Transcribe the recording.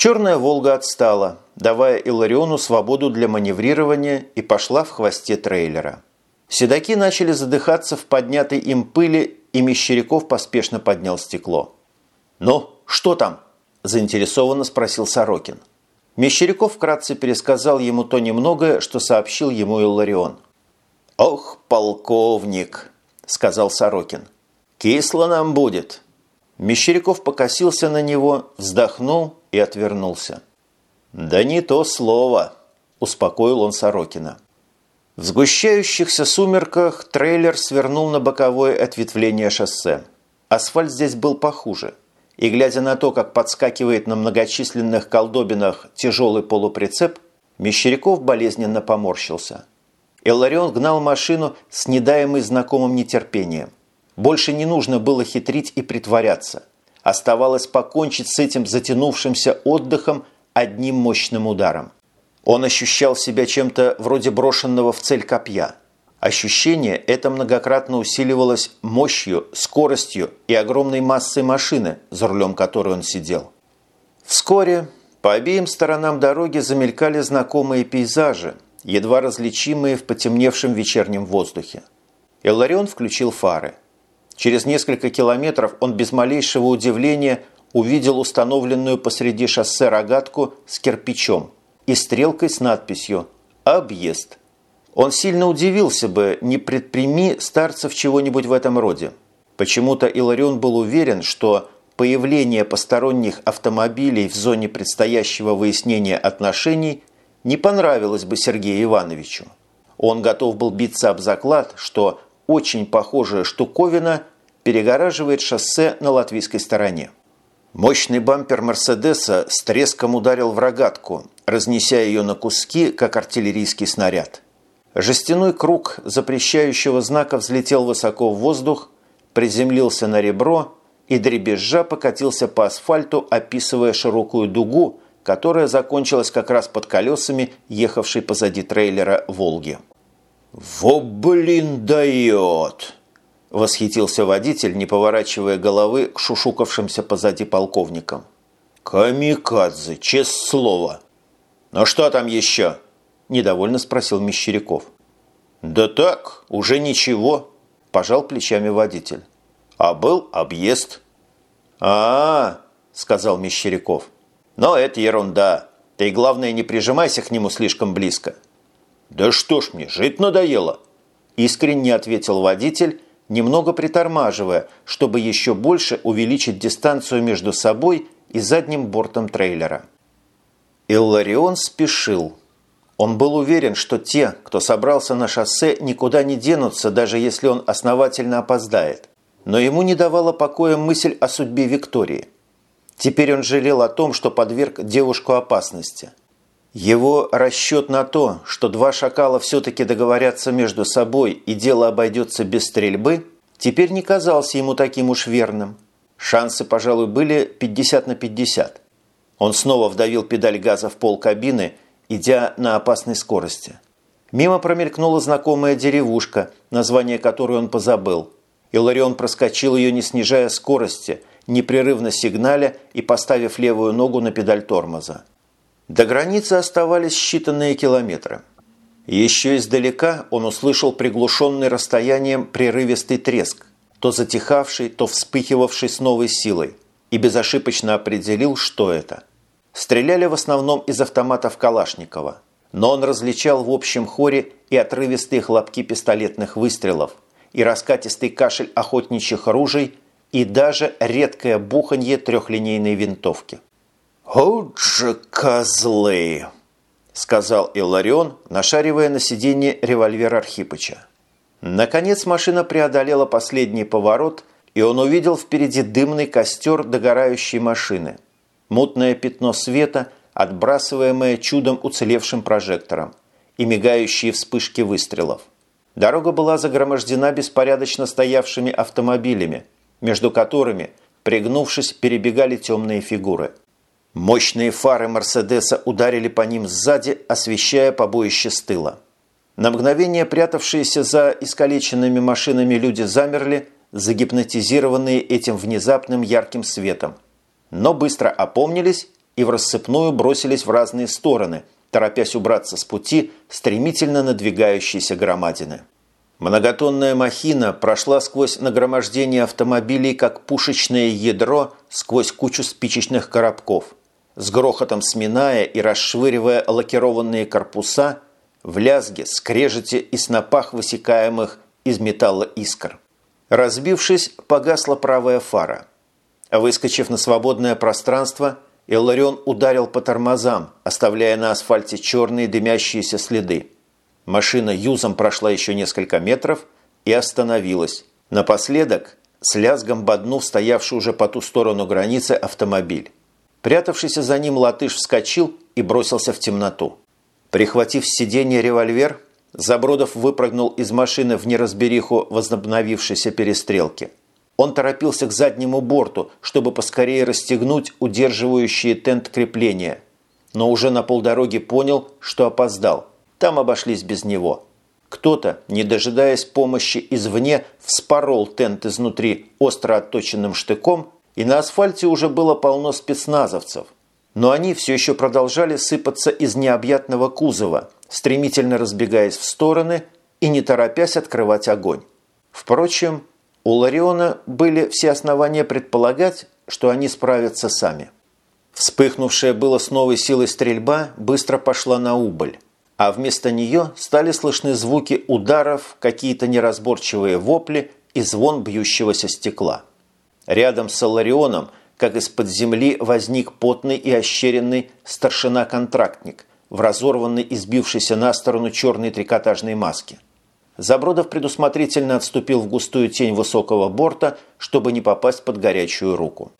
Черная «Волга» отстала, давая Илариону свободу для маневрирования и пошла в хвосте трейлера. Седаки начали задыхаться в поднятой им пыли, и Мещеряков поспешно поднял стекло. «Ну, что там?» – заинтересованно спросил Сорокин. Мещеряков вкратце пересказал ему то немногое, что сообщил ему Илларион. «Ох, полковник!» – сказал Сорокин. «Кисло нам будет!» Мещеряков покосился на него, вздохнул и отвернулся. «Да не то слово!» – успокоил он Сорокина. В сгущающихся сумерках трейлер свернул на боковое ответвление шоссе. Асфальт здесь был похуже. И глядя на то, как подскакивает на многочисленных колдобинах тяжелый полуприцеп, Мещеряков болезненно поморщился. Элларион гнал машину с недаемой знакомым нетерпением. Больше не нужно было хитрить и притворяться. Оставалось покончить с этим затянувшимся отдыхом одним мощным ударом. Он ощущал себя чем-то вроде брошенного в цель копья. Ощущение это многократно усиливалось мощью, скоростью и огромной массой машины, за рулем которой он сидел. Вскоре по обеим сторонам дороги замелькали знакомые пейзажи, едва различимые в потемневшем вечернем воздухе. Элларион включил фары. Через несколько километров он без малейшего удивления увидел установленную посреди шоссе рогатку с кирпичом и стрелкой с надписью «Объезд». Он сильно удивился бы, не предприми старцев чего-нибудь в этом роде. Почему-то Иларион был уверен, что появление посторонних автомобилей в зоне предстоящего выяснения отношений не понравилось бы Сергею Ивановичу. Он готов был биться об заклад, что очень похожая штуковина перегораживает шоссе на латвийской стороне. Мощный бампер «Мерседеса» с треском ударил в рогатку, разнеся ее на куски, как артиллерийский снаряд. Жестяной круг запрещающего знака взлетел высоко в воздух, приземлился на ребро и дребезжа покатился по асфальту, описывая широкую дугу, которая закончилась как раз под колесами, ехавшей позади трейлера «Волги». «Во блин дает!» – восхитился водитель, не поворачивая головы к шушукавшимся позади полковникам. «Камикадзе, честное слово!» «Ну что там еще?» – недовольно спросил Мещеряков. «Да так, уже ничего», – пожал плечами водитель. «А был объезд». «А-а-а», – сказал Мещеряков. «Но это ерунда. Ты, главное, не прижимайся к нему слишком близко». «Да что ж мне, жить надоело!» Искренне ответил водитель, немного притормаживая, чтобы еще больше увеличить дистанцию между собой и задним бортом трейлера. Илларион спешил. Он был уверен, что те, кто собрался на шоссе, никуда не денутся, даже если он основательно опоздает. Но ему не давала покоя мысль о судьбе Виктории. Теперь он жалел о том, что подверг девушку опасности – его расчет на то, что два шакала все-таки договорятся между собой и дело обойдется без стрельбы, теперь не казался ему таким уж верным. Шансы, пожалуй, были 50 на 50. Он снова вдавил педаль газа в пол кабины, идя на опасной скорости. Мимо промелькнула знакомая деревушка, название которой он позабыл. Иларион проскочил ее, не снижая скорости, непрерывно сигналя и поставив левую ногу на педаль тормоза. До границы оставались считанные километры. Еще издалека он услышал приглушенный расстоянием прерывистый треск, то затихавший, то вспыхивавший с новой силой, и безошибочно определил, что это. Стреляли в основном из автоматов Калашникова, но он различал в общем хоре и отрывистые хлопки пистолетных выстрелов, и раскатистый кашель охотничьих ружей, и даже редкое буханье трехлинейной винтовки. «Вот же козлы!» – сказал Илларион, нашаривая на сиденье револьвер Архипыча. Наконец машина преодолела последний поворот, и он увидел впереди дымный костер догорающей машины. Мутное пятно света, отбрасываемое чудом уцелевшим прожектором, и мигающие вспышки выстрелов. Дорога была загромождена беспорядочно стоявшими автомобилями, между которыми, пригнувшись, перебегали темные фигуры – Мощные фары «Мерседеса» ударили по ним сзади, освещая побоище с тыла. На мгновение прятавшиеся за искалеченными машинами люди замерли, загипнотизированные этим внезапным ярким светом. Но быстро опомнились и в рассыпную бросились в разные стороны, торопясь убраться с пути стремительно надвигающейся громадины. Многотонная махина прошла сквозь нагромождение автомобилей, как пушечное ядро сквозь кучу спичечных коробков, с грохотом сминая и расшвыривая лакированные корпуса в лязге, скрежете и снопах высекаемых из металла искр. Разбившись, погасла правая фара. Выскочив на свободное пространство, Илларион ударил по тормозам, оставляя на асфальте черные дымящиеся следы. Машина юзом прошла еще несколько метров и остановилась. Напоследок, с лязгом боднув стоявший уже по ту сторону границы автомобиль. Прятавшийся за ним латыш вскочил и бросился в темноту. Прихватив с сиденья револьвер, Забродов выпрыгнул из машины в неразбериху возобновившейся перестрелки. Он торопился к заднему борту, чтобы поскорее расстегнуть удерживающие тент крепления, но уже на полдороги понял, что опоздал. Там обошлись без него. Кто-то, не дожидаясь помощи извне, вспорол тент изнутри остро отточенным штыком, и на асфальте уже было полно спецназовцев. Но они все еще продолжали сыпаться из необъятного кузова, стремительно разбегаясь в стороны и не торопясь открывать огонь. Впрочем, у Лариона были все основания предполагать, что они справятся сами. Вспыхнувшая было с новой силой стрельба быстро пошла на убыль а вместо нее стали слышны звуки ударов, какие-то неразборчивые вопли и звон бьющегося стекла. Рядом с Аларионом, как из-под земли, возник потный и ощеренный старшина-контрактник в разорванной и сбившейся на сторону черной трикотажной маске. Забродов предусмотрительно отступил в густую тень высокого борта, чтобы не попасть под горячую руку.